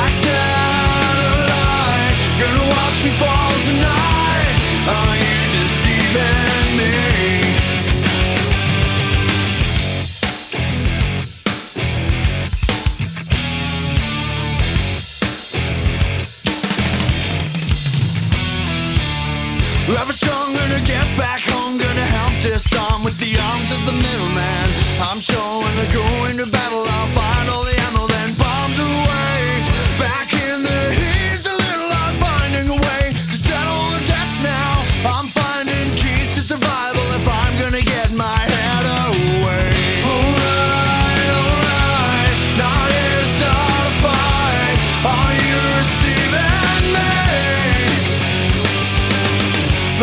The light. Gonna watch me fall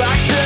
Boxing